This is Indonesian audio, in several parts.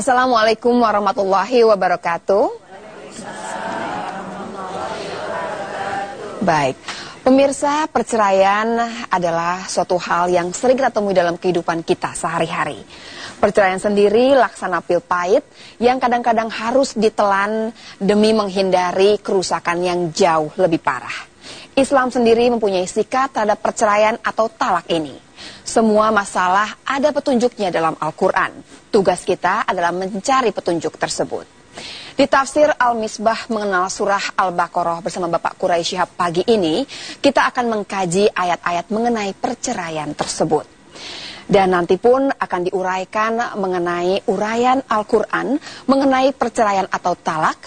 Assalamualaikum warahmatullahi wabarakatuh. Baik, pemirsa perceraian adalah suatu hal yang sering kita temui dalam kehidupan kita sehari-hari. Perceraian sendiri laksana pil pahit yang kadang-kadang harus ditelan demi menghindari kerusakan yang jauh lebih parah. Islam sendiri mempunyai sikap terhadap perceraian atau talak ini. Semua masalah ada petunjuknya dalam Al-Quran. Tugas kita adalah mencari petunjuk tersebut. Di tafsir Al-Misbah mengenal surah Al-Baqarah bersama Bapak Quraisy Shihab pagi ini, kita akan mengkaji ayat-ayat mengenai perceraian tersebut. Dan nanti pun akan diuraikan mengenai uraian Al-Quran, mengenai perceraian atau talak,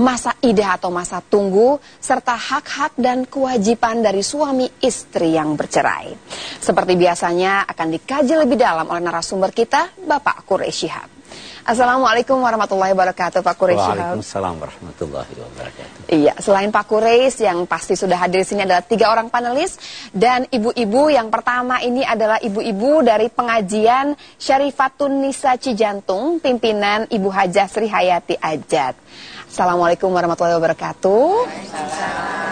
masa idah atau masa tunggu, serta hak-hak dan kewajiban dari suami istri yang bercerai. Seperti biasanya akan dikaji lebih dalam oleh narasumber kita, Bapak Quraisy Shihab. Assalamualaikum warahmatullahi wabarakatuh Pak Quraisy Shihab. Waalaikumsalam warahmatullahi wabarakatuh. Iya, selain Pak Quraisy yang pasti sudah hadir di sini adalah tiga orang panelis dan ibu-ibu yang pertama ini adalah ibu-ibu dari pengajian Syarifatun Nisa Cijantung, pimpinan Ibu Hajah Sri Hayati Ajat. Assalamualaikum warahmatullahi wabarakatuh.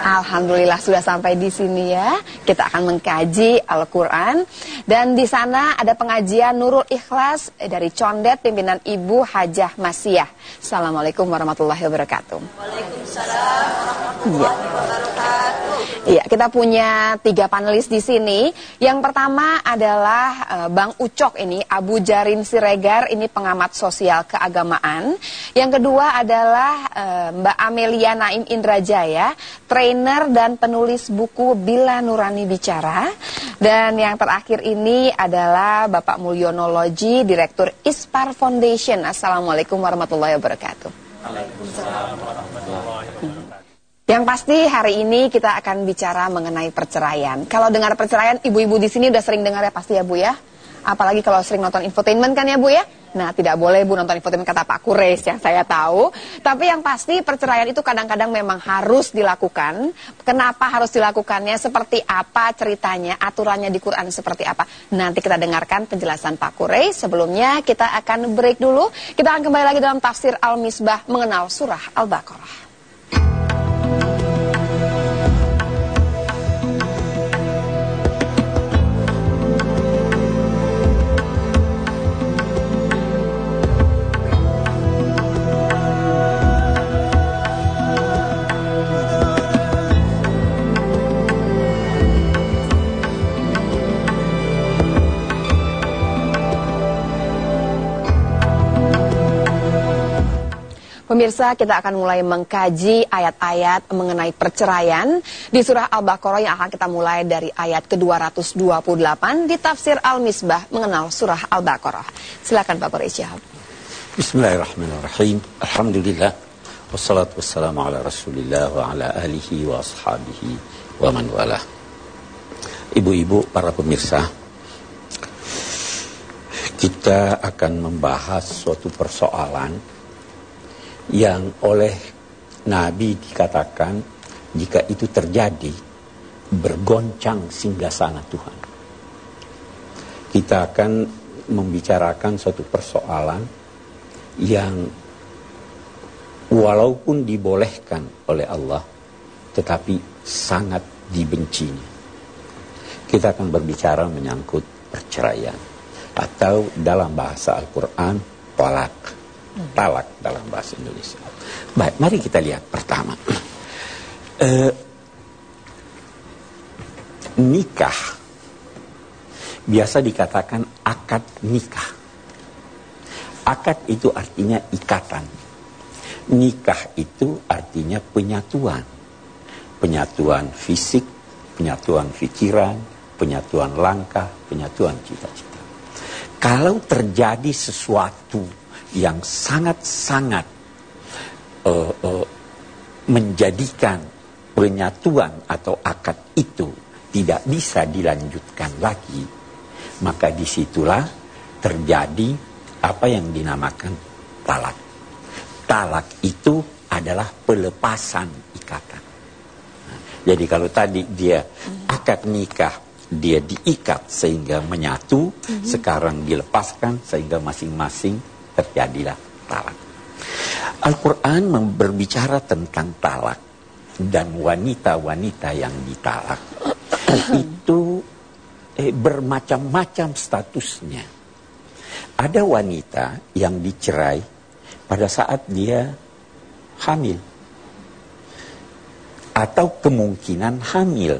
Alhamdulillah sudah sampai di sini ya. Kita akan mengkaji Al-Quran. Dan di sana ada pengajian Nurul Ikhlas dari Condet pimpinan Ibu Hajah Masiyah. Assalamualaikum warahmatullahi wabarakatuh. Waalaikumsalam warahmatullahi wabarakatuh. Iya, kita punya tiga panelis di sini. Yang pertama adalah uh, Bang Ucok ini, Abu Jarin Siregar, ini pengamat sosial keagamaan. Yang kedua adalah uh, Mbak Amelia Naim Indrajaya, trainer dan penulis buku Bila Nurani Bicara. Dan yang terakhir ini adalah Bapak Mulyono Loji, Direktur Ispar Foundation. Assalamualaikum warahmatullahi wabarakatuh. Waalaikumsalam warahmatullahi wabarakatuh. Yang pasti hari ini kita akan bicara mengenai perceraian. Kalau dengar perceraian, ibu-ibu di sini udah sering dengar ya pasti ya Bu ya. Apalagi kalau sering nonton infotainment kan ya Bu ya. Nah tidak boleh Bu nonton infotainment kata Pak Kures yang saya tahu. Tapi yang pasti perceraian itu kadang-kadang memang harus dilakukan. Kenapa harus dilakukannya? Seperti apa ceritanya? Aturannya di Quran seperti apa? Nanti kita dengarkan penjelasan Pak Kures. Sebelumnya kita akan break dulu. Kita akan kembali lagi dalam tafsir Al-Misbah mengenal surah Al-Baqarah. Pemirsa, kita akan mulai mengkaji ayat-ayat mengenai perceraian di surah Al-Baqarah yang akan kita mulai dari ayat ke-228 di tafsir Al-Misbah mengenal surah Al-Baqarah. Silakan Pak Quraisy Bismillahirrahmanirrahim. Alhamdulillah. Wassalatu wassalamu ala rasulillah wa ala alihi wa ashabihi wa man walah. Ibu-ibu, para pemirsa, kita akan membahas suatu persoalan yang oleh Nabi dikatakan jika itu terjadi bergoncang singgasana Tuhan. Kita akan membicarakan suatu persoalan yang walaupun dibolehkan oleh Allah tetapi sangat dibencinya. Kita akan berbicara menyangkut perceraian atau dalam bahasa Al-Qur'an talak talak dalam bahasa Indonesia. Baik, mari kita lihat pertama. Uh, nikah biasa dikatakan akad nikah. Akad itu artinya ikatan. Nikah itu artinya penyatuan. Penyatuan fisik, penyatuan pikiran, penyatuan langkah, penyatuan cita-cita. Kalau terjadi sesuatu yang sangat-sangat uh, uh, menjadikan penyatuan atau akad itu tidak bisa dilanjutkan lagi, maka di situlah terjadi apa yang dinamakan talak. Talak itu adalah pelepasan ikatan. jadi kalau tadi dia akad nikah dia diikat sehingga menyatu, mm -hmm. sekarang dilepaskan sehingga masing-masing terjadilah talak. Al-Quran berbicara tentang talak dan wanita-wanita yang ditalak itu eh, bermacam-macam statusnya. Ada wanita yang dicerai pada saat dia hamil atau kemungkinan hamil.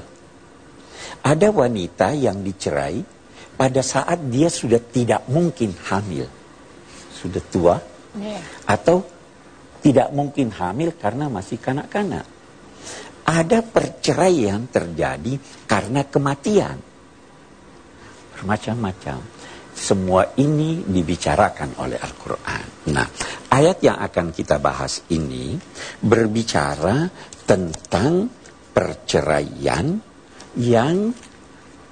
Ada wanita yang dicerai pada saat dia sudah tidak mungkin hamil. Sudah tua yeah. atau tidak mungkin hamil karena masih kanak-kanak. Ada perceraian terjadi karena kematian. Bermacam-macam. Semua ini dibicarakan oleh Al-Quran. Nah, ayat yang akan kita bahas ini berbicara tentang perceraian yang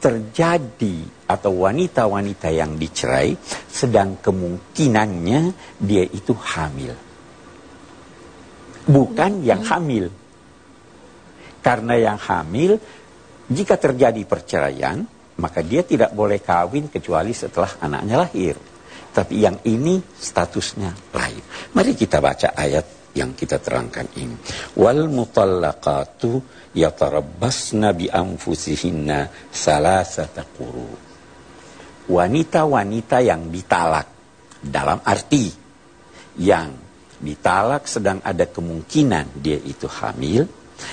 terjadi atau wanita-wanita yang dicerai sedang kemungkinannya dia itu hamil. Bukan yang hamil. Karena yang hamil jika terjadi perceraian maka dia tidak boleh kawin kecuali setelah anaknya lahir. Tapi yang ini statusnya lain. Mari kita baca ayat yang kita terangkan ini. Wal mutallaqatu yatarabbasna bi anfusihinna salasata quru. Wanita-wanita yang ditalak dalam arti yang ditalak sedang ada kemungkinan dia itu hamil,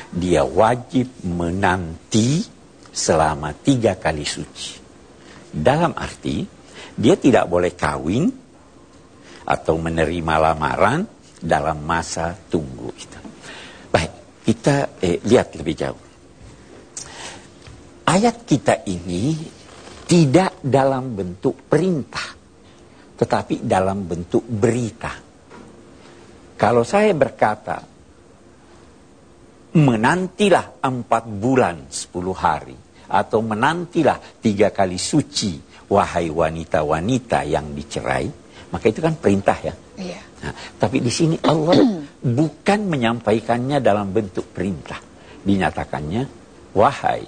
dia wajib menanti selama tiga kali suci. Dalam arti, dia tidak boleh kawin atau menerima lamaran dalam masa tunggu itu. Baik, kita eh, lihat lebih jauh. Ayat kita ini tidak dalam bentuk perintah, tetapi dalam bentuk berita. Kalau saya berkata, menantilah empat bulan sepuluh hari, atau menantilah tiga kali suci wahai wanita-wanita yang dicerai maka itu kan perintah ya iya. nah, tapi di sini Allah bukan menyampaikannya dalam bentuk perintah dinyatakannya wahai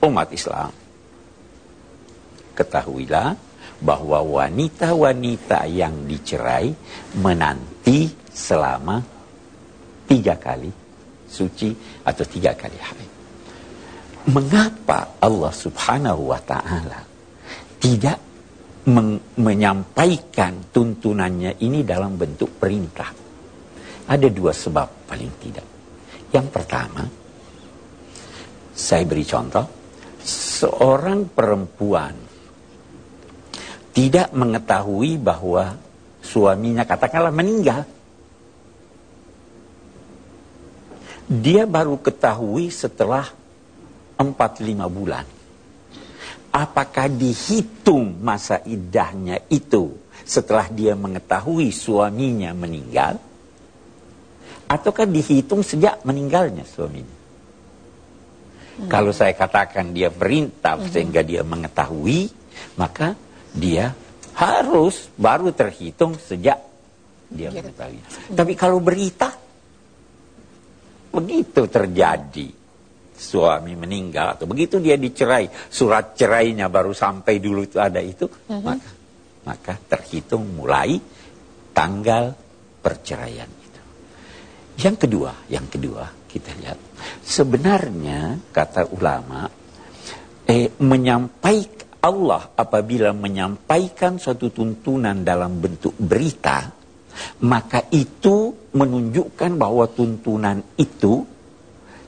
umat Islam ketahuilah bahwa wanita-wanita yang dicerai menanti selama tiga kali suci atau tiga kali haid mengapa Allah Subhanahu wa taala tidak menyampaikan tuntunannya ini dalam bentuk perintah? Ada dua sebab paling tidak. Yang pertama, saya beri contoh, seorang perempuan tidak mengetahui bahwa suaminya katakanlah meninggal. Dia baru ketahui setelah empat lima bulan. Apakah dihitung masa idahnya itu setelah dia mengetahui suaminya meninggal? Ataukah dihitung sejak meninggalnya suaminya? Hmm. Kalau saya katakan dia perintah hmm. sehingga dia mengetahui, maka dia harus baru terhitung sejak dia mengetahui. Hmm. Tapi kalau berita, begitu terjadi suami meninggal atau begitu dia dicerai surat cerainya baru sampai dulu itu ada itu uh-huh. maka maka terhitung mulai tanggal perceraian itu yang kedua yang kedua kita lihat sebenarnya kata ulama eh menyampaikan Allah apabila menyampaikan suatu tuntunan dalam bentuk berita maka itu menunjukkan bahwa tuntunan itu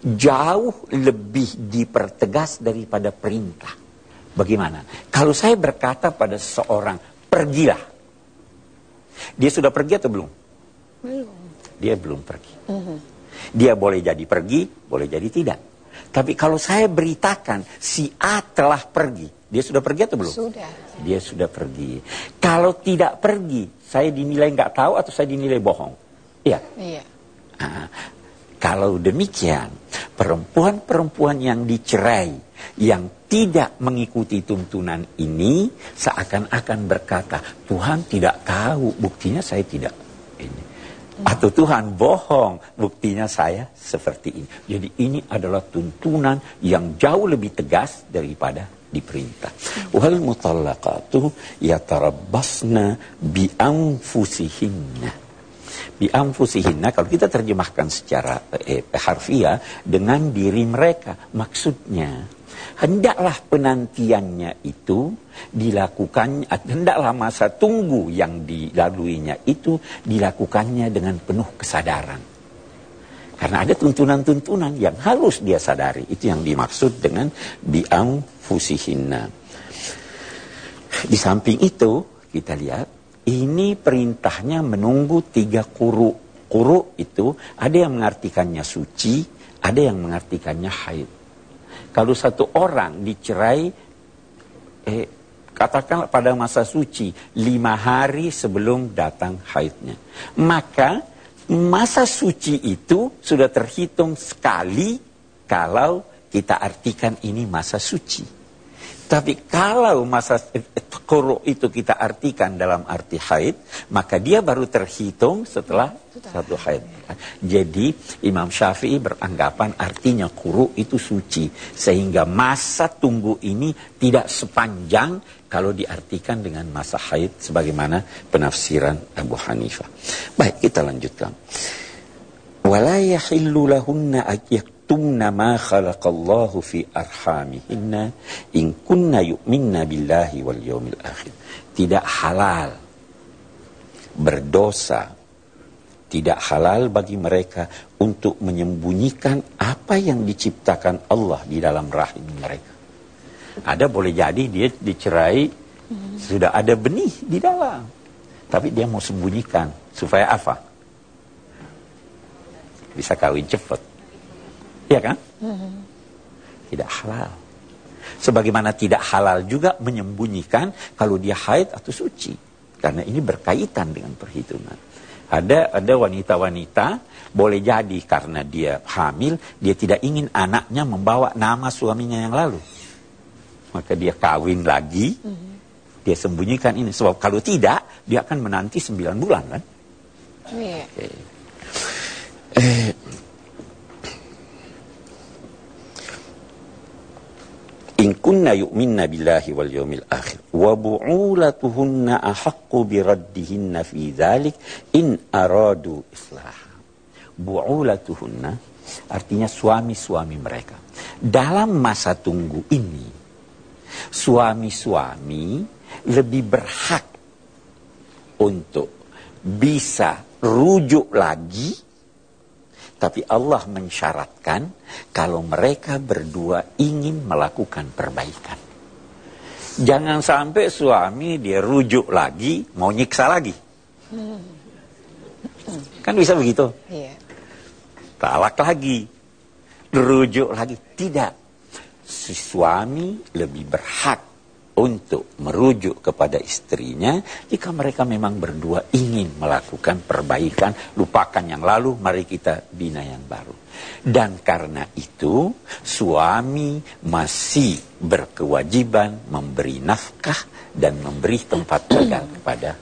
jauh lebih dipertegas daripada perintah. Bagaimana? Kalau saya berkata pada seseorang, pergilah. Dia sudah pergi atau belum? Belum. Dia belum pergi. Uh -huh. Dia boleh jadi pergi, boleh jadi tidak. Tapi kalau saya beritakan si A telah pergi, dia sudah pergi atau belum? Sudah. Dia sudah pergi. Kalau tidak pergi, saya dinilai nggak tahu atau saya dinilai bohong? Iya. Iya. Nah, kalau demikian, perempuan-perempuan yang dicerai, yang tidak mengikuti tuntunan ini, seakan-akan berkata, Tuhan tidak tahu, buktinya saya tidak ini. Atau Tuhan bohong, buktinya saya seperti ini. Jadi ini adalah tuntunan yang jauh lebih tegas daripada diperintah. Wal mutallaqatu yatarabbasna bi anfusihinna. Bi anfusihinna kalau kita terjemahkan secara eh, harfiah dengan diri mereka. Maksudnya hendaklah penantiannya itu dilakukan hendaklah masa tunggu yang dilaluinya itu dilakukannya dengan penuh kesadaran. Karena ada tuntunan-tuntunan yang harus dia sadari. Itu yang dimaksud dengan biang fusihinna. Di samping itu, kita lihat, ini perintahnya menunggu tiga kuru. Kuru itu ada yang mengartikannya suci, ada yang mengartikannya haid. Kalau satu orang dicerai, eh, katakanlah pada masa suci, lima hari sebelum datang haidnya. Maka masa suci itu sudah terhitung sekali kalau kita artikan ini masa suci. Tapi kalau masa koro itu kita artikan dalam arti haid, maka dia baru terhitung setelah satu haid. Jadi Imam Syafi'i beranggapan artinya kuru itu suci. Sehingga masa tunggu ini tidak sepanjang kalau diartikan dengan masa haid sebagaimana penafsiran Abu Hanifah. Baik, kita lanjutkan. Wala yahillu yaktumna ma khalaqallahu fi arhamihinna in kunna yu'minna billahi wal yawmil akhir. Tidak halal berdosa tidak halal bagi mereka untuk menyembunyikan apa yang diciptakan Allah di dalam rahim mereka. Ada boleh jadi dia dicerai sudah ada benih di dalam. Tapi dia mau sembunyikan supaya apa? Bisa kawin cepat. Iya kan? Tidak halal. Sebagaimana tidak halal juga menyembunyikan kalau dia haid atau suci. Karena ini berkaitan dengan perhitungan. Ada ada wanita-wanita boleh jadi karena dia hamil, dia tidak ingin anaknya membawa nama suaminya yang lalu. Maka dia kawin lagi, dia sembunyikan ini. Sebab kalau tidak, dia akan menanti sembilan bulan kan. Yeah. Okay. Eh, kunna yu'minna billahi wal yawmil akhir. Wa bu'ulatuhunna ahaqqu biraddihinna fi dhalik in aradu islah bu'ulatuhunna artinya suami-suami mereka. Dalam masa tunggu ini suami-suami lebih berhak untuk bisa rujuk lagi tapi Allah mensyaratkan kalau mereka berdua ingin melakukan perbaikan. Jangan sampai suami dia rujuk lagi, mau nyiksa lagi. Kan bisa begitu? Iya. Talak lagi, rujuk lagi. Tidak. Si suami lebih berhak untuk merujuk kepada istrinya jika mereka memang berdua ingin melakukan perbaikan, lupakan yang lalu, mari kita bina yang baru. Dan karena itu, suami masih berkewajiban memberi nafkah dan memberi tempat tinggal kepada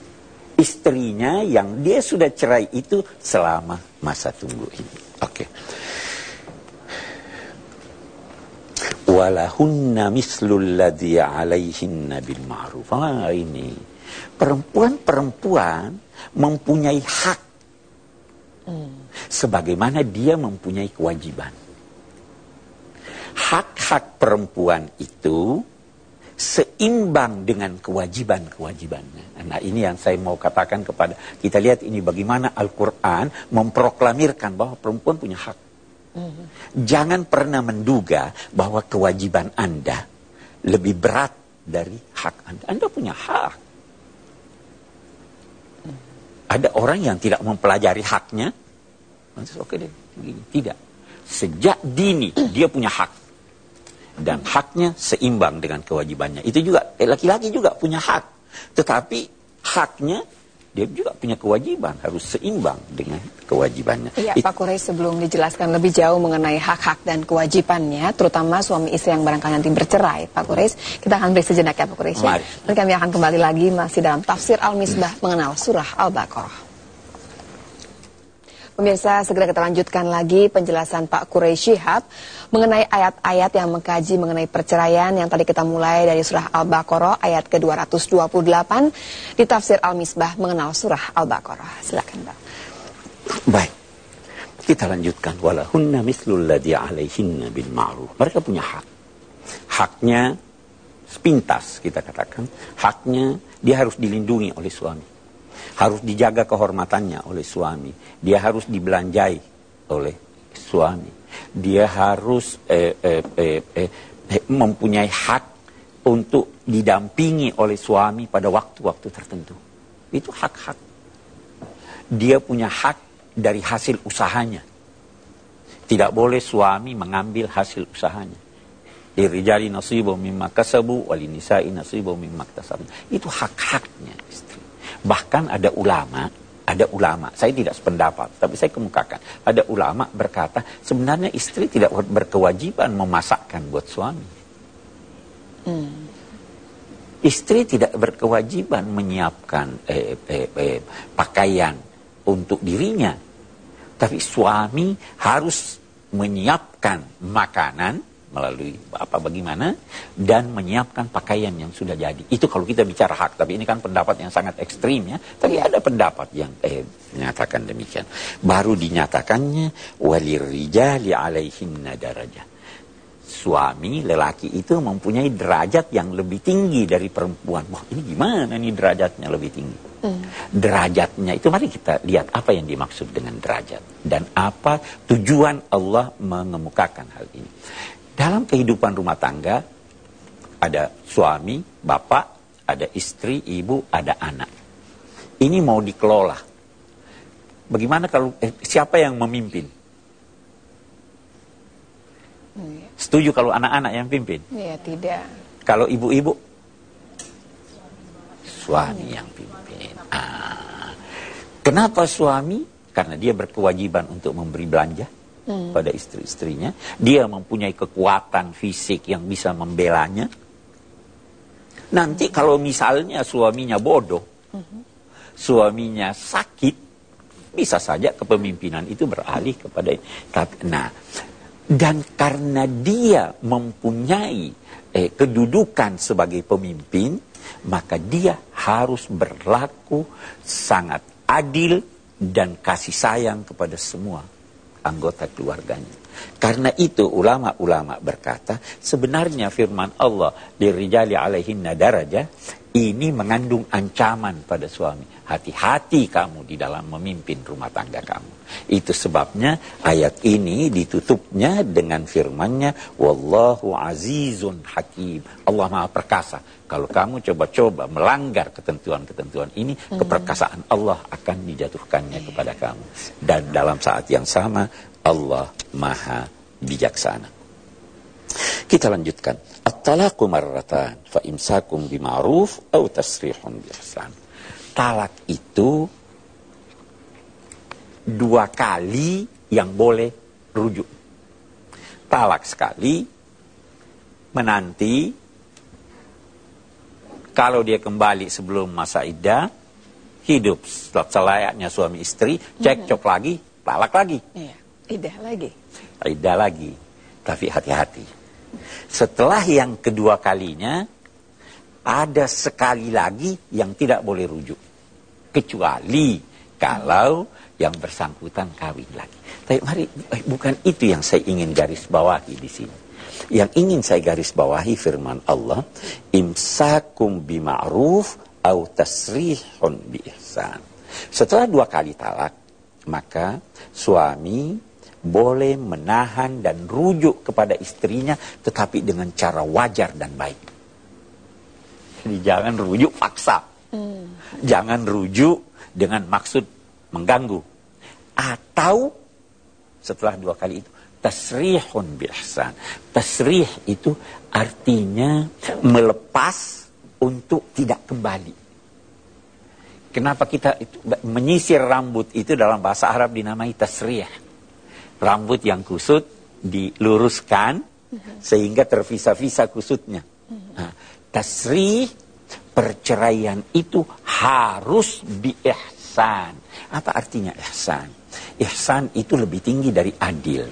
istrinya yang dia sudah cerai itu selama masa tunggu ini. Oke. Okay. Walahunna mislul ladzi alaihinna bil ma'ruf. Ah, ini perempuan-perempuan mempunyai hak sebagaimana dia mempunyai kewajiban. Hak-hak perempuan itu seimbang dengan kewajiban-kewajibannya. Nah ini yang saya mau katakan kepada kita lihat ini bagaimana Al-Quran memproklamirkan bahwa perempuan punya hak. Jangan pernah menduga bahwa kewajiban Anda lebih berat dari hak Anda. Anda punya hak. Ada orang yang tidak mempelajari haknya. Oke deh. Tidak. Sejak dini dia punya hak. Dan haknya seimbang dengan kewajibannya. Itu juga, eh, laki-laki juga punya hak. Tetapi haknya dia juga punya kewajiban harus seimbang dengan kewajibannya. Iya, Pak Kureis sebelum dijelaskan lebih jauh mengenai hak-hak dan kewajibannya, terutama suami istri yang barangkali nanti bercerai, Pak Kureis, kita akan break sejenak ya Pak Kureis. Ya. Dan kami akan kembali lagi masih dalam tafsir Al-Misbah hmm. mengenal surah Al-Baqarah. Pemirsa, segera kita lanjutkan lagi penjelasan Pak Quraish Shihab mengenai ayat-ayat yang mengkaji mengenai perceraian yang tadi kita mulai dari surah Al-Baqarah ayat ke-228 di tafsir Al-Misbah mengenal surah Al-Baqarah. Silakan, Pak. Baik. Kita lanjutkan walahunna mislul ladzi alaihinna bil ma'ruf. Mereka punya hak. Haknya sepintas kita katakan, haknya dia harus dilindungi oleh suami harus dijaga kehormatannya oleh suami. Dia harus dibelanjai oleh suami. Dia harus eh, eh, eh, eh, eh, mempunyai hak untuk didampingi oleh suami pada waktu-waktu tertentu. Itu hak-hak. Dia punya hak dari hasil usahanya. Tidak boleh suami mengambil hasil usahanya. Dirijali nasibu mimma kasabu walinisai nasibu mimma kasabu. Itu hak-haknya istri. Bahkan ada ulama, ada ulama, saya tidak sependapat, tapi saya kemukakan. Ada ulama berkata, sebenarnya istri tidak berkewajiban memasakkan buat suami. Hmm. Istri tidak berkewajiban menyiapkan eh, eh, eh, pakaian untuk dirinya. Tapi suami harus menyiapkan makanan melalui apa bagaimana dan menyiapkan pakaian yang sudah jadi. Itu kalau kita bicara hak, tapi ini kan pendapat yang sangat ekstrim ya. Tapi ada pendapat yang eh, menyatakan demikian. Baru dinyatakannya rijali alaihinna darajah. Suami lelaki itu mempunyai derajat yang lebih tinggi dari perempuan. Wah, ini gimana nih derajatnya lebih tinggi? Hmm. Derajatnya itu mari kita lihat apa yang dimaksud dengan derajat dan apa tujuan Allah mengemukakan hal ini. Dalam kehidupan rumah tangga, ada suami, bapak, ada istri, ibu, ada anak. Ini mau dikelola. Bagaimana kalau eh, siapa yang memimpin? Iya. Setuju kalau anak-anak yang pimpin? Iya, tidak. Kalau ibu-ibu? Suami yang pimpin. Ah. Kenapa suami? Karena dia berkewajiban untuk memberi belanja hmm. pada istri-istrinya. Dia mempunyai kekuatan fisik yang bisa membelanya. Nanti kalau misalnya suaminya bodoh, hmm. suaminya sakit, bisa saja kepemimpinan itu beralih kepada tapi nah dan karena dia mempunyai eh, kedudukan sebagai pemimpin maka dia harus berlaku sangat adil dan kasih sayang kepada semua anggota keluarganya. Karena itu ulama-ulama berkata, sebenarnya firman Allah dirijali alaihinna daraja ini mengandung ancaman pada suami. Hati-hati kamu di dalam memimpin rumah tangga kamu. Itu sebabnya ayat ini ditutupnya dengan firmannya Wallahu azizun hakim. Allah maha perkasa. Kalau kamu coba-coba melanggar ketentuan-ketentuan ini, hmm. keperkasaan Allah akan dijatuhkannya kepada kamu. Dan dalam saat yang sama, Allah maha bijaksana. Kita lanjutkan. At-talaqu marratan fa imsakum bima'ruf atau tasrihun biihsan. Talak itu dua kali yang boleh rujuk. Talak sekali, menanti, kalau dia kembali sebelum masa iddah, hidup selayaknya suami istri, cekcok hmm. lagi, talak lagi. Iya, iddah lagi. Iddah lagi, tapi hati-hati. Setelah yang kedua kalinya, ada sekali lagi yang tidak boleh rujuk. Kecuali kalau yang bersangkutan kawin lagi. Tapi mari, eh, bukan itu yang saya ingin garis bawahi di sini. Yang ingin saya garis bawahi firman Allah, imsakum bima'ruf au tasrihun bi ihsan. Setelah dua kali talak, maka suami boleh menahan dan rujuk kepada istrinya tetapi dengan cara wajar dan baik. Jadi jangan rujuk paksa. Hmm. Jangan rujuk dengan maksud mengganggu. Atau setelah dua kali itu tasrihun bihsan. Tasrih itu artinya melepas untuk tidak kembali. Kenapa kita itu, menyisir rambut itu dalam bahasa Arab dinamai tasrih. Rambut yang kusut diluruskan sehingga tervisa-visa kusutnya. Nah, tasrih perceraian itu harus biihsan. Apa artinya ihsan? ihsan itu lebih tinggi dari adil.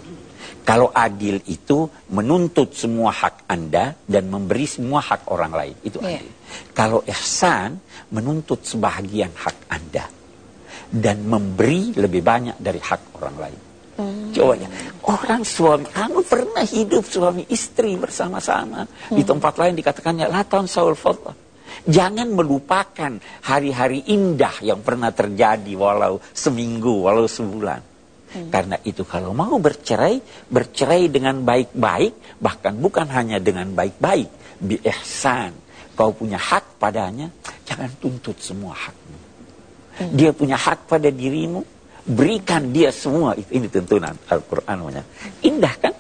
Kalau adil itu menuntut semua hak Anda dan memberi semua hak orang lain. Itu Iya. adil. Kalau ihsan menuntut sebahagian hak Anda dan memberi lebih banyak dari hak orang lain. Coba ya, orang suami, kamu pernah hidup suami istri bersama-sama. Di tempat lain dikatakannya, latan saul fadlah. Jangan melupakan hari-hari indah yang pernah terjadi walau seminggu, walau sebulan. Karena itu kalau mau bercerai, bercerai dengan baik-baik, bahkan bukan hanya dengan baik-baik, bi ihsan. Kau punya hak padanya, jangan tuntut semua hakmu. Dia punya hak pada dirimu, berikan dia semua. Itu ini tuntunan Al-Quran namanya. Indah kan?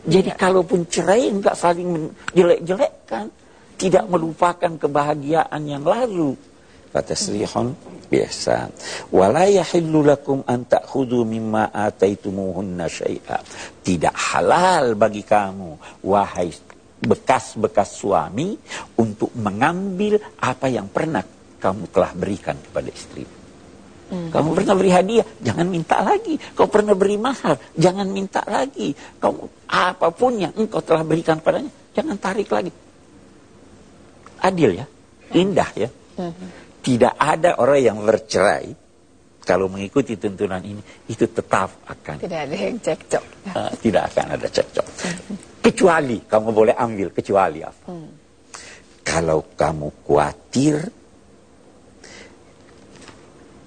Jadi kalaupun cerai enggak saling menjelek-jelekkan, tidak melupakan kebahagiaan yang lalu. Fatasrihun biasa. Wala yahillu lakum an ta'khudhu mimma ataitumuhunna syai'a. Tidak halal bagi kamu wahai bekas-bekas suami untuk mengambil apa yang pernah kamu telah berikan kepada istri. Kamu pernah beri hadiah, jangan minta lagi. Kau pernah beri mahar, jangan minta lagi. Kamu apa pun yang engkau telah berikan padanya, jangan tarik lagi. Adil ya, indah ya. Tidak ada orang yang bercerai kalau mengikuti tuntunan ini itu tetap akan Tidak ada yang cekcok. uh, tidak akan ada cekcok. Kecuali kamu boleh ambil kecuali apa? Kalau kamu khawatir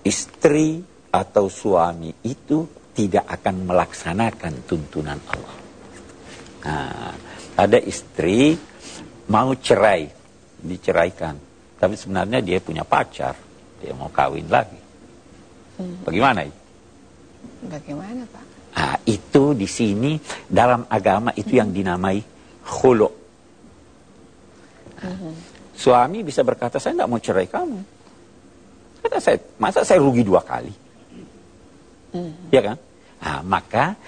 istri atau suami itu tidak akan melaksanakan tuntunan Allah. Nah, ada istri mau cerai, diceraikan, tapi sebenarnya dia punya pacar, dia mau kawin lagi. Bagaimana itu? Bagaimana Pak? Nah, itu di sini dalam agama itu yang dinamai khulu. Nah, Suami bisa berkata, saya tidak mau cerai kamu. Kata saya, masa saya rugi dua kali? Ya kan? Nah, maka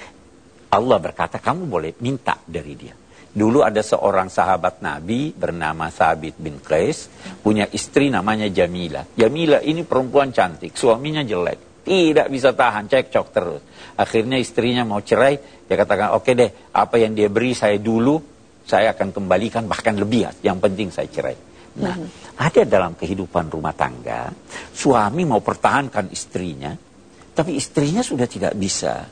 Allah berkata, kamu boleh minta dari dia. Dulu ada seorang sahabat Nabi bernama Sabit bin Qais, punya istri namanya Jamila. Jamila ini perempuan cantik, suaminya jelek. Tidak bisa tahan, cekcok terus. Akhirnya istrinya mau cerai, dia katakan, oke deh, apa yang dia beri saya dulu, saya akan kembalikan bahkan lebih. Yang penting saya cerai. Nah, ada dalam kehidupan rumah tangga, suami mau pertahankan istrinya, tapi istrinya sudah tidak bisa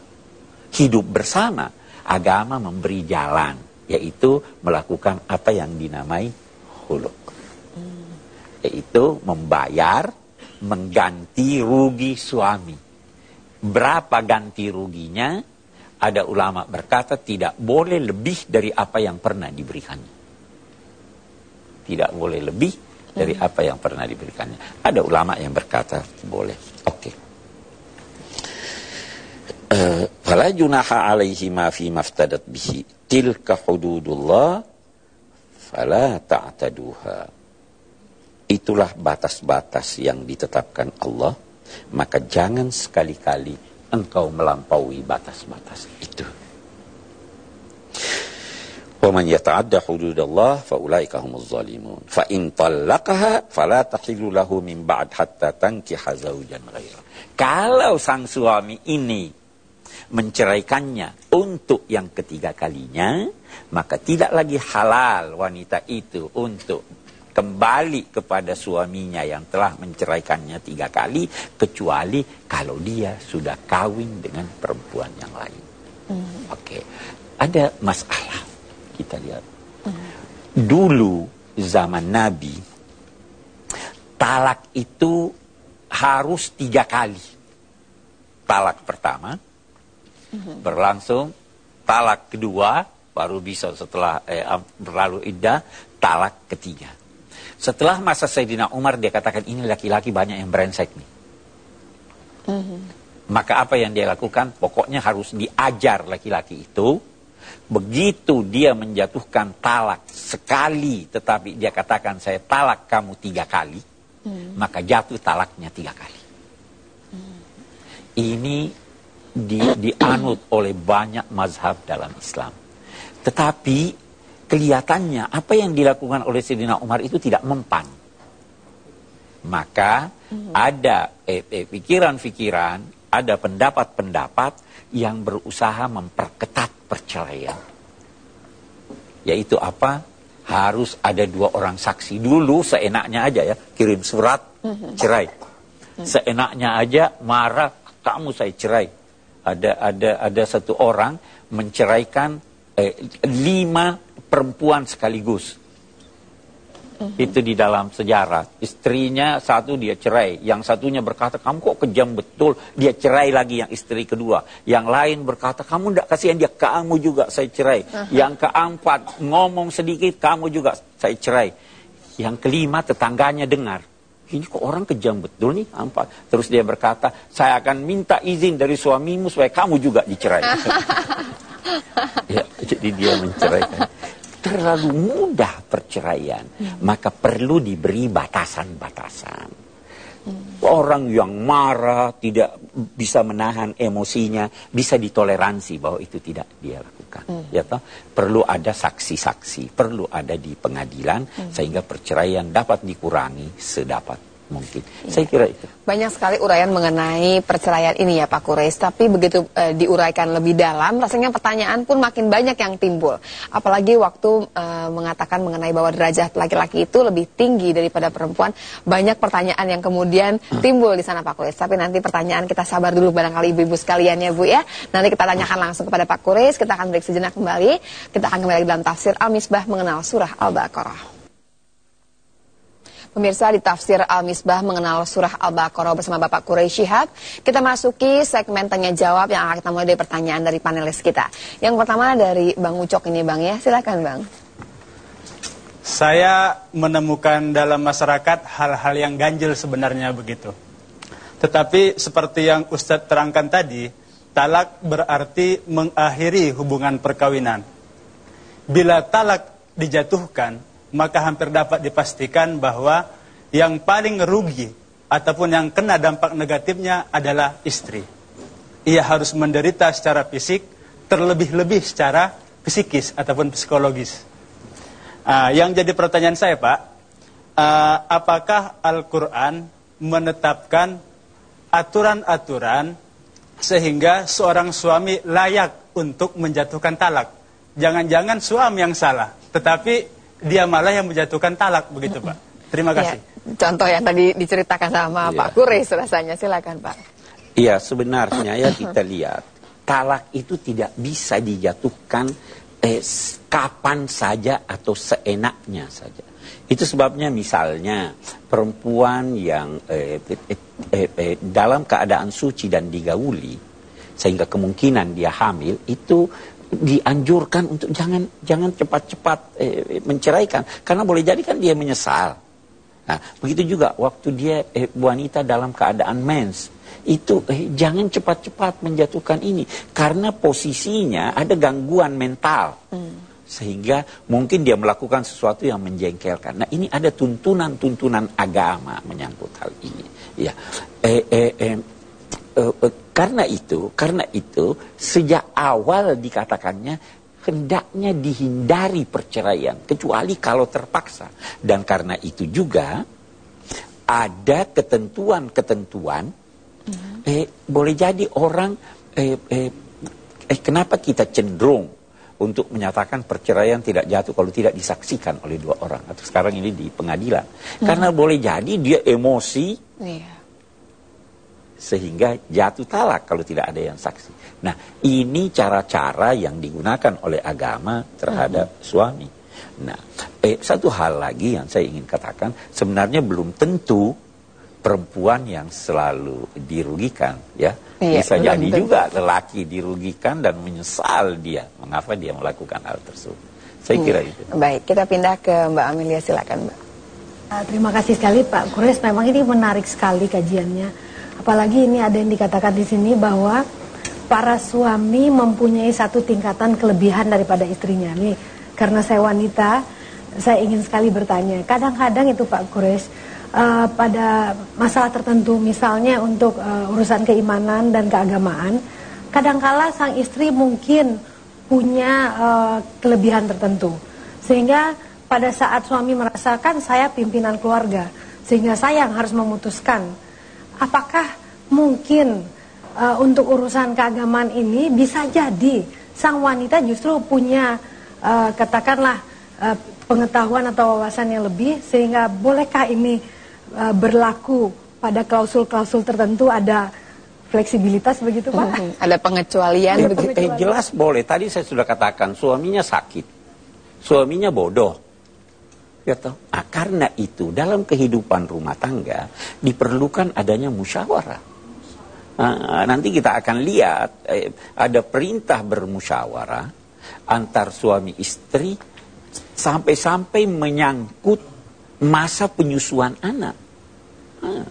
hidup bersama. Agama memberi jalan, yaitu melakukan apa yang dinamai huluk. Yaitu membayar, mengganti rugi suami. Berapa ganti ruginya? Ada ulama berkata tidak boleh lebih dari apa yang pernah diberikannya. Tidak boleh lebih dari apa yang pernah diberikannya. Ada ulama yang berkata boleh. Oke. Eh, Fala junaha alaihi ma fi maftadat bihi. Tilka hududullah fala ta'taduha. Itulah batas-batas yang ditetapkan Allah, maka jangan sekali-kali engkau melampaui batas-batas itu. Wa man yata'adda hududallah fa ulaika humuz zalimun. Fa in talaqaha fala tahillu lahu min ba'd hatta tankiha. Kalau sang suami ini menceraikannya untuk yang ketiga kalinya, maka tidak lagi halal wanita itu untuk kembali kepada suaminya yang telah menceraikannya tiga kali, kecuali kalau dia sudah kawin dengan perempuan yang lain. Hmm. Oke, okay. ada masalah kita lihat. Dulu zaman Nabi, talak itu harus tiga kali. Talak pertama berlangsung, talak kedua baru bisa setelah eh, berlalu iddah, talak ketiga. Setelah masa Sayyidina Umar dia katakan ini laki-laki banyak yang brengsek nih. Maka apa yang dia lakukan? Pokoknya harus diajar laki-laki itu Begitu dia menjatuhkan talak sekali, tetapi dia katakan saya talak kamu tiga kali, maka jatuh talaknya tiga kali. Ini di, dianut oleh banyak mazhab dalam Islam. Tetapi kelihatannya apa yang dilakukan oleh Sayyidina Umar itu tidak mempan. Maka ada eh, eh, pikiran-pikiran ada pendapat-pendapat yang berusaha memperketat perceraian. Yaitu apa? Harus ada dua orang saksi. Dulu seenaknya aja ya, kirim surat, cerai. Seenaknya aja marah, kamu saya cerai. Ada ada ada satu orang menceraikan eh, lima perempuan sekaligus. Itu di dalam sejarah. Istrinya satu dia cerai. Yang satunya berkata, kamu kok kejam betul. Dia cerai lagi yang istri kedua. Yang lain berkata, kamu tidak kasihan dia. Kamu juga saya cerai. Yang keempat, ngomong sedikit, kamu juga saya cerai. Yang kelima, tetangganya dengar. Ini kok orang kejam betul nih. Empat. Terus dia berkata, saya akan minta izin dari suamimu supaya kamu juga dicerai. ya, jadi dia menceraikan terlalu mudah perceraian, hmm. maka perlu diberi batasan-batasan. Hmm. Orang yang marah, tidak bisa menahan emosinya, bisa ditoleransi bahwa itu tidak dia lakukan. Hmm. Ya toh? Perlu ada saksi-saksi, perlu ada di pengadilan, hmm. sehingga perceraian dapat dikurangi sedapat mungkin. Ya. Saya kira itu. Banyak sekali uraian mengenai perceraian ini ya Pak Kures, tapi begitu e, diuraikan lebih dalam, rasanya pertanyaan pun makin banyak yang timbul. Apalagi waktu e, mengatakan mengenai bahwa derajat laki-laki itu lebih tinggi daripada perempuan, banyak pertanyaan yang kemudian timbul di sana Pak Kures. Tapi nanti pertanyaan kita sabar dulu barangkali ibu-ibu sekalian ya Bu ya. Nanti kita tanyakan langsung kepada Pak Kures, kita akan break sejenak kembali. Kita akan kembali dalam tafsir Al-Misbah mengenal surah Al-Baqarah. Pemirsa di tafsir Al-Misbah mengenal surah Al-Baqarah bersama Bapak Quraisy Shihab. Kita masuki segmen tanya jawab yang akan kita mulai dari pertanyaan dari panelis kita. Yang pertama dari Bang Ucok ini Bang ya, silakan Bang. Saya menemukan dalam masyarakat hal-hal yang ganjil sebenarnya begitu. Tetapi seperti yang Ustadz terangkan tadi, talak berarti mengakhiri hubungan perkawinan. Bila talak dijatuhkan, maka hampir dapat dipastikan bahwa yang paling rugi ataupun yang kena dampak negatifnya adalah istri. Ia harus menderita secara fisik, terlebih-lebih secara psikis ataupun psikologis. Uh, yang jadi pertanyaan saya Pak, uh, apakah Al-Quran menetapkan aturan-aturan sehingga seorang suami layak untuk menjatuhkan talak? Jangan-jangan suami yang salah, tetapi dia malah yang menjatuhkan talak begitu Pak. Terima iya, kasih. Ya, contoh yang tadi diceritakan sama ya. Pak Kuris rasanya silakan Pak. Iya sebenarnya ya kita lihat talak itu tidak bisa dijatuhkan eh, kapan saja atau seenaknya saja. Itu sebabnya misalnya perempuan yang eh, eh, eh, eh, dalam keadaan suci dan digauli sehingga kemungkinan dia hamil itu dianjurkan untuk jangan jangan cepat-cepat eh, menceraikan karena boleh jadi kan dia menyesal. Nah, begitu juga waktu dia eh, wanita dalam keadaan mens itu eh, jangan cepat-cepat menjatuhkan ini karena posisinya ada gangguan mental. Hmm. Sehingga mungkin dia melakukan sesuatu yang menjengkelkan. Nah, ini ada tuntunan-tuntunan agama menyangkut hal ini. Ya. Eh, eh, eh, uh, uh, karena itu, karena itu sejak awal dikatakannya hendaknya dihindari perceraian kecuali kalau terpaksa. Dan karena itu juga ada ketentuan-ketentuan mm-hmm. eh boleh jadi orang eh, eh, eh kenapa kita cenderung untuk menyatakan perceraian tidak jatuh kalau tidak disaksikan oleh dua orang atau sekarang ini di pengadilan. Hmm. Karena boleh jadi dia emosi. Yeah sehingga jatuh talak kalau tidak ada yang saksi. Nah, ini cara-cara yang digunakan oleh agama terhadap -huh. suami. Nah, eh, satu hal lagi yang saya ingin katakan, sebenarnya belum tentu perempuan yang selalu dirugikan, ya. Iya, Bisa jadi tentu. juga lelaki dirugikan dan menyesal dia mengapa dia melakukan hal tersebut. Saya hmm. kira itu. Baik, kita pindah ke Mbak Amelia, silakan Mbak. Uh, terima kasih sekali Pak Kures, memang ini menarik sekali kajiannya Apalagi ini ada yang dikatakan di sini bahwa para suami mempunyai satu tingkatan kelebihan daripada istrinya. Nih, karena saya wanita, saya ingin sekali bertanya. Kadang-kadang itu Pak Kures uh, pada masalah tertentu, misalnya untuk uh, urusan keimanan dan keagamaan, kadangkala sang istri mungkin punya uh, kelebihan tertentu, sehingga pada saat suami merasakan saya pimpinan keluarga, sehingga saya yang harus memutuskan apakah mungkin uh, untuk urusan keagamaan ini bisa jadi sang wanita justru punya uh, katakanlah uh, pengetahuan atau wawasan yang lebih sehingga bolehkah ini uh, berlaku pada klausul-klausul tertentu ada fleksibilitas begitu Pak? Hmm, ada pengecualian Ya, begitu. eh, jelas boleh. Tadi saya sudah katakan suaminya sakit, suaminya bodoh. Ya toh? Nah, karena itu dalam kehidupan rumah tangga diperlukan adanya musyawarah. Nah, nanti kita akan lihat eh, ada perintah bermusyawarah antar suami istri sampai-sampai menyangkut masa penyusuan anak. Nah,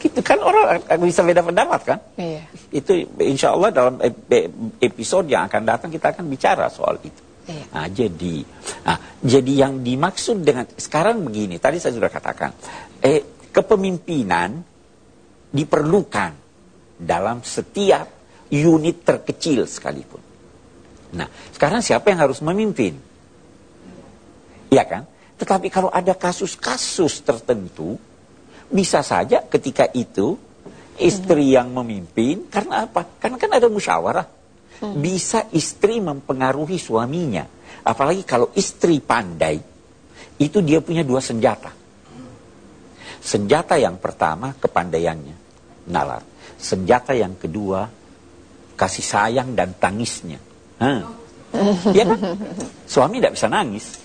Gitu kan orang akan bisa beda pendapat kan? Iya. Itu insya Allah dalam ep- episode yang akan datang kita akan bicara soal itu. Nah, jadi, nah, jadi yang dimaksud dengan sekarang begini, tadi saya sudah katakan, eh, kepemimpinan diperlukan dalam setiap unit terkecil sekalipun. Nah, sekarang siapa yang harus memimpin? Iya kan? Tetapi kalau ada kasus-kasus tertentu, bisa saja ketika itu istri yang memimpin, karena apa? Karena kan ada musyawarah. Bisa istri mempengaruhi suaminya. Apalagi kalau istri pandai, itu dia punya dua senjata. Senjata yang pertama kepandaiannya, nalar. Senjata yang kedua kasih sayang dan tangisnya. Hah. Ya kan? Suami tidak bisa nangis.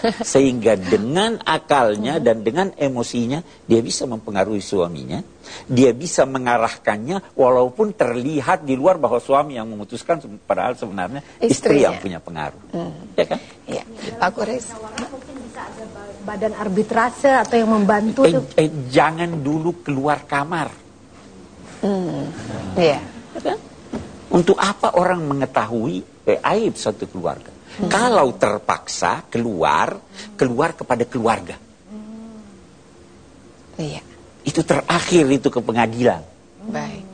Sehingga dengan akalnya dan dengan emosinya dia bisa mempengaruhi suaminya, dia bisa mengarahkannya walaupun terlihat di luar bahwa suami yang memutuskan padahal sebenarnya istri Istrinya. yang punya pengaruh. Ya kan? Iya. Pak bisa ada ba- badan arbitrase atau yang membantu Eh, tuh. eh, jangan dulu keluar kamar. Iya. Ya kan? Untuk apa orang mengetahui eh, aib satu keluarga? Kalau terpaksa keluar, keluar kepada keluarga. Iya. Itu terakhir itu ke pengadilan. Baik.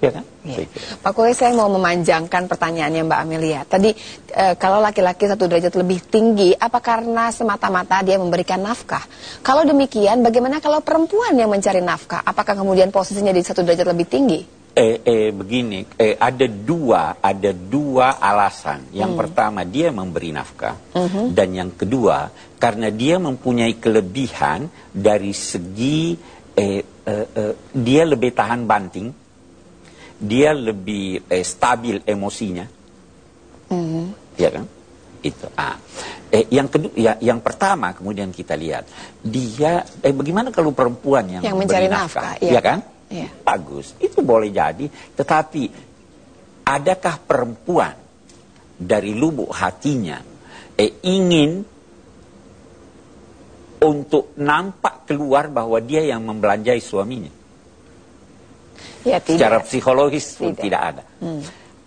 Ya kan? Kira. Pak Kuris, saya mau memanjangkan pertanyaannya Mbak Amelia. Tadi eh, kalau laki-laki satu derajat lebih tinggi, apa karena semata-mata dia memberikan nafkah? Kalau demikian, bagaimana kalau perempuan yang mencari nafkah? Apakah kemudian posisinya di satu derajat lebih tinggi? Eh, eh, begini, eh, ada dua, ada dua alasan. Yang pertama dia memberi nafkah, dan yang kedua karena dia mempunyai kelebihan dari segi eh, eh, eh, dia lebih tahan banting, dia lebih eh, stabil emosinya, ya kan? Itu. Ah. Eh, yang kedua, ya, yang pertama kemudian kita lihat dia, eh, bagaimana kalau perempuan yang, Yang memberi mencari nafkah, iya. ya kan? Iya. Bagus, itu boleh jadi. Tetapi adakah perempuan dari lubuk hatinya eh, ingin untuk nampak keluar bahwa dia yang membelanjai suaminya? Ya Secara tidak. psikologis pun Tidak. tidak ada.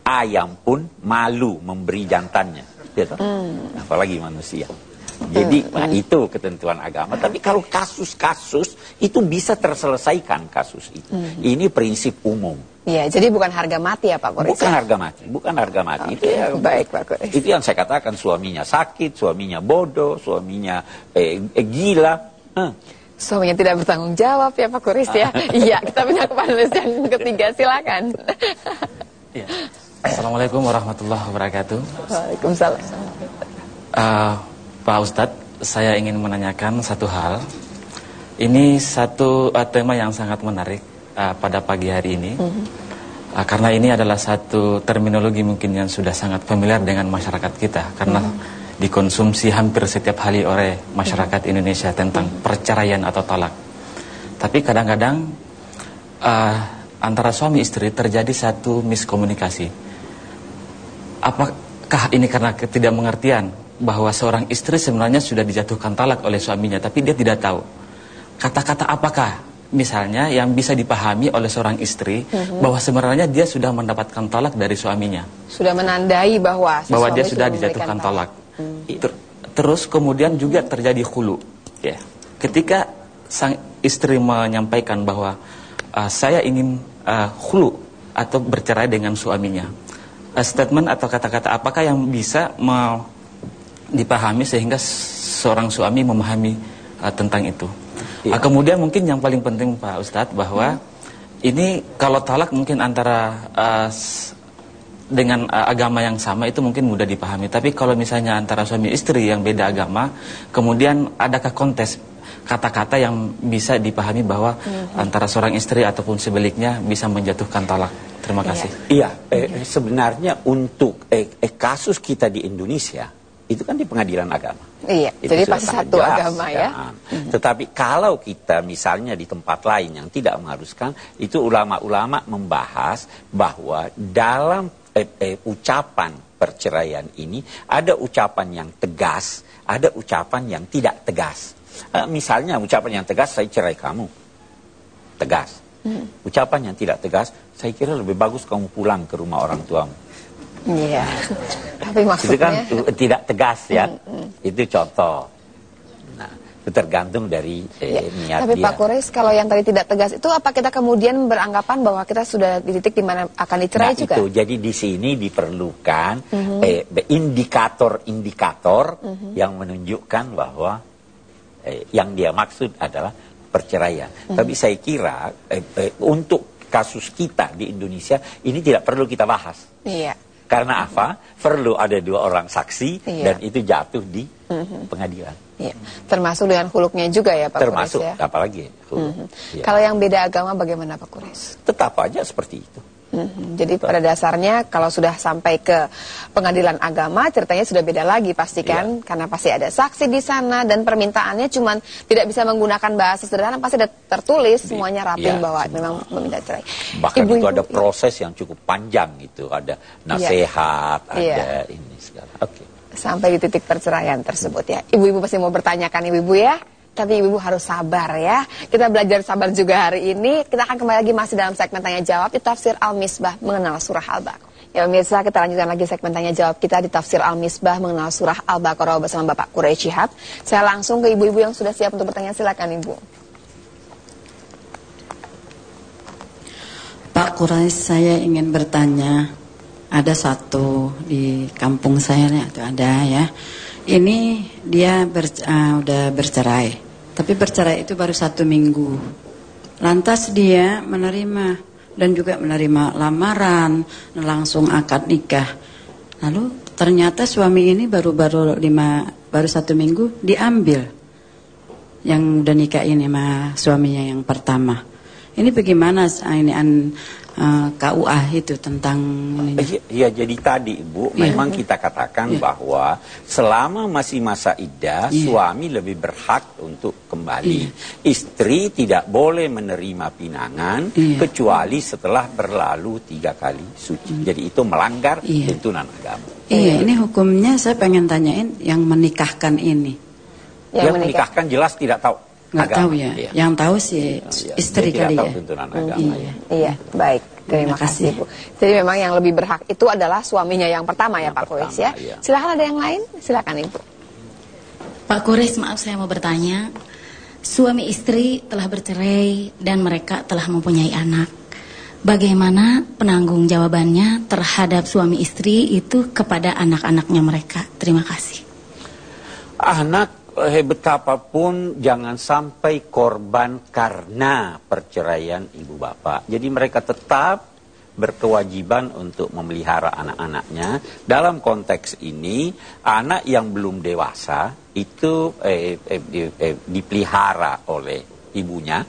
Ayam pun malu memberi jantannya, gitu. apalagi manusia. Jadi nah, itu ketentuan agama. Tapi kalau kasus-kasus itu bisa terselesaikan kasus itu. Ini prinsip umum. Ya, jadi bukan harga mati ya Pak Kuris? Bukan ya? harga mati, bukan harga mati. Oke, yang- baik, Pak Kuris. Itu yang saya katakan suaminya sakit, suaminya bodoh, suaminya eh, eh, gila. Hah. Suaminya tidak bertanggung jawab ya Pak Kuris ya. Iya, kita pindah ke panelis yang ketiga, silakan. Ya. Assalamualaikum warahmatullahi wabarakatuh. Waalaikumsalam. Eh, Pak Ustadz, saya ingin menanyakan satu hal. Ini satu eh, tema yang sangat menarik eh, pada pagi hari ini. Eh, karena ini adalah satu terminologi mungkin yang sudah sangat familiar dengan masyarakat kita. Karena dikonsumsi hampir setiap hari oleh masyarakat Indonesia tentang perceraian atau talak. Tapi kadang-kadang eh, antara suami istri terjadi satu miskomunikasi. Apakah ini karena ketidakmengertian bahwa seorang istri sebenarnya sudah dijatuhkan talak oleh suaminya tapi dia tidak tahu. Kata-kata apakah misalnya yang bisa dipahami oleh seorang istri bahwa sebenarnya dia sudah mendapatkan talak dari suaminya, Sudah menandai bahwa si bahwa dia sudah dijatuhkan talak. Ter- terus kemudian juga terjadi hulu. Ya. Ketika sang istri menyampaikan bahwa "Ah, saya ingin ah, hulu atau bercerai dengan suaminya. Ah, statement atau kata-kata apakah yang bisa me- dipahami sehingga seorang suami memahami ah, tentang itu. Ah, kemudian mungkin yang paling penting Pak Ustadz bahwa ini kalau talak mungkin antara uh, dengan uh, agama yang sama itu mungkin mudah dipahami. Tapi kalau misalnya antara suami istri yang beda agama, kemudian adakah kontes kata-kata yang bisa dipahami bahwa hmm. antara seorang istri ataupun sebaliknya bisa menjatuhkan talak? Terima kasih. Iya, eh, sebenarnya untuk eh, eh, kasus kita di Indonesia itu kan di pengadilan agama. Iya, itu jadi pasti satu jelas, agama ya. Kan? Hmm. Tetapi kalau kita misalnya di tempat lain yang tidak mengharuskan, itu ulama-ulama membahas bahwa dalam eh, eh, ucapan perceraian ini ada ucapan yang tegas, ada ucapan yang tidak tegas. Eh, misalnya ucapan yang tegas, saya cerai kamu, tegas. Hmm. Ucapan yang tidak tegas, saya kira lebih bagus kamu pulang ke rumah orang tuamu. Iya. Tapi maksudnya... Itu kan tidak tegas ya. Mm, mm. Itu contoh. Nah, itu tergantung dari eh, ya. niat Tapi dia. Pak Kores, kalau yang tadi tidak tegas itu apa kita kemudian beranggapan bahwa kita sudah di titik di mana akan dicerai nah, juga? itu. Jadi di sini diperlukan mm-hmm. eh, indikator-indikator mm-hmm. yang menunjukkan bahwa eh, yang dia maksud adalah perceraian. Mm-hmm. Tapi saya kira eh, eh, untuk kasus kita di Indonesia ini tidak perlu kita bahas. Iya. Karena apa? Perlu ada dua orang saksi iya. dan itu jatuh di mm-hmm. pengadilan. Iya. Termasuk dengan huluknya juga ya Pak Termasuk, Kuris ya? apalagi huluk. Mm-hmm. Ya. Kalau yang beda agama bagaimana Pak Kuris? Tetap aja seperti itu. Hmm, jadi pada dasarnya kalau sudah sampai ke pengadilan agama ceritanya sudah beda lagi pastikan yeah. karena pasti ada saksi di sana dan permintaannya cuma tidak bisa menggunakan bahasa sederhana pasti ada tertulis semuanya rapi yeah, bahwa semua. memang meminta cerai. Bahkan Ibu, itu ada proses yang cukup panjang itu ada iya. nasihat, yeah. ada yeah. ini segala. Oke. Okay. Sampai di titik perceraian tersebut ya. Ibu-ibu pasti mau bertanyakan ibu-ibu ya. Tapi ibu-ibu harus sabar ya. Kita belajar sabar juga hari ini. Kita akan kembali lagi masih dalam segmen tanya jawab di tafsir Al-Misbah mengenal surah Al-Baqarah. Ya pemirsa, kita lanjutkan lagi segmen tanya jawab kita di tafsir Al-Misbah mengenal surah Al-Baqarah bersama Bapak Quraisy Shihab. Saya langsung ke ibu-ibu yang sudah siap untuk bertanya, silakan Ibu. Pak Quraisy, saya ingin bertanya. Ada satu di kampung saya ada ya ini dia ber, uh, udah bercerai, tapi bercerai itu baru satu minggu. Lantas dia menerima dan juga menerima lamaran, langsung akad nikah. Lalu ternyata suami ini baru-baru lima, baru satu minggu diambil yang udah nikah ini sama suaminya yang pertama. Ini bagaimana ini an, uh, eh, KUA itu tentang ini. Ya, jadi tadi Ibu ya. memang kita katakan ya. bahwa selama masih masa iddah ya. suami lebih berhak untuk kembali. Ya. Istri tidak boleh menerima pinangan ya. kecuali setelah berlalu tiga kali suci. Ya. Jadi itu melanggar ya. tuntunan agama. Iya, ini hukumnya saya pengen tanyain yang menikahkan ini. Yang, yang menikahkan jelas tidak tahu nggak tahu ya. Iya. Yang tahu sih iya. istri Dia kali ya. tuntunan agama iya. ya. Iya, baik. Terima, Terima kasih, Bu. Jadi memang yang lebih berhak itu adalah suaminya yang pertama ya, yang ya Pak Kuris ya. Iya. Silakan ada yang lain, silakan Ibu. Pak Kuris, maaf saya mau bertanya. Suami istri telah bercerai dan mereka telah mempunyai anak. Bagaimana penanggung jawabannya terhadap suami istri itu kepada anak-anaknya mereka? Terima kasih. Anak eh, betapapun jangan sampai korban karena perceraian ibu bapak. Jadi mereka tetap berkewajiban untuk memelihara anak-anaknya. Dalam konteks ini, anak yang belum dewasa itu eh, eh, eh, dipelihara oleh ibunya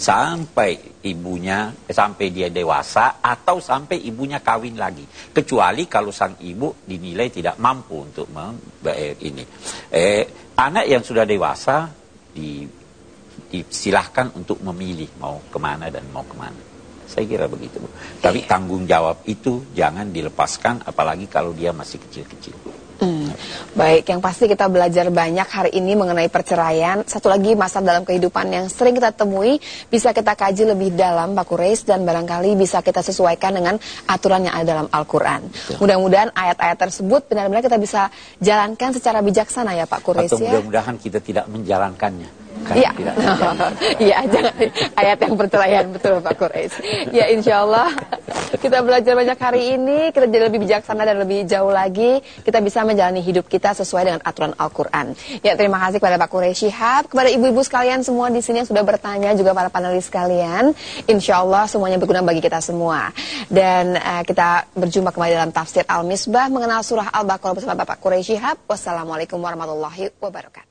sampai ibunya sampai dia dewasa atau sampai ibunya kawin lagi. Kecuali kalau sang ibu dinilai tidak mampu untuk mem, eh, ini. Eh, anak yang sudah dewasa di, disilahkan untuk memilih mau ke mana dan mau ke mana. Saya kira begitu Bu. tapi tanggung jawab itu jangan dilepaskan apalagi kalau dia masih kecil-kecil Hmm. Baik, yang pasti kita belajar banyak hari ini mengenai perceraian. Satu lagi masalah dalam kehidupan yang sering kita temui, bisa kita kaji lebih dalam Pak Kureis dan barangkali bisa kita sesuaikan dengan aturan yang ada dalam Al-Quran. Mudah-mudahan ayat-ayat tersebut benar-benar kita bisa jalankan secara bijaksana ya Pak Kureis Atau ya. mudah-mudahan kita tidak menjalankannya. Iya, iya jangan ayat yang perceraian betul Pak Quraisy. Ya insya Allah kita belajar banyak hari ini, kita jadi lebih bijaksana dan lebih jauh lagi, kita bisa menjalani hidup kita sesuai dengan aturan Al-Quran. Ya terima kasih kepada Pak Quraisy Shihab, kepada ibu-ibu sekalian semua di sini yang sudah bertanya, juga para panelis sekalian. Insya Allah semuanya berguna bagi kita semua. Dan eh, kita berjumpa kembali dalam tafsir Al-Misbah mengenal surah Al-Baqarah bersama Bapak Quraisy Shihab. Wassalamualaikum warahmatullahi wabarakatuh.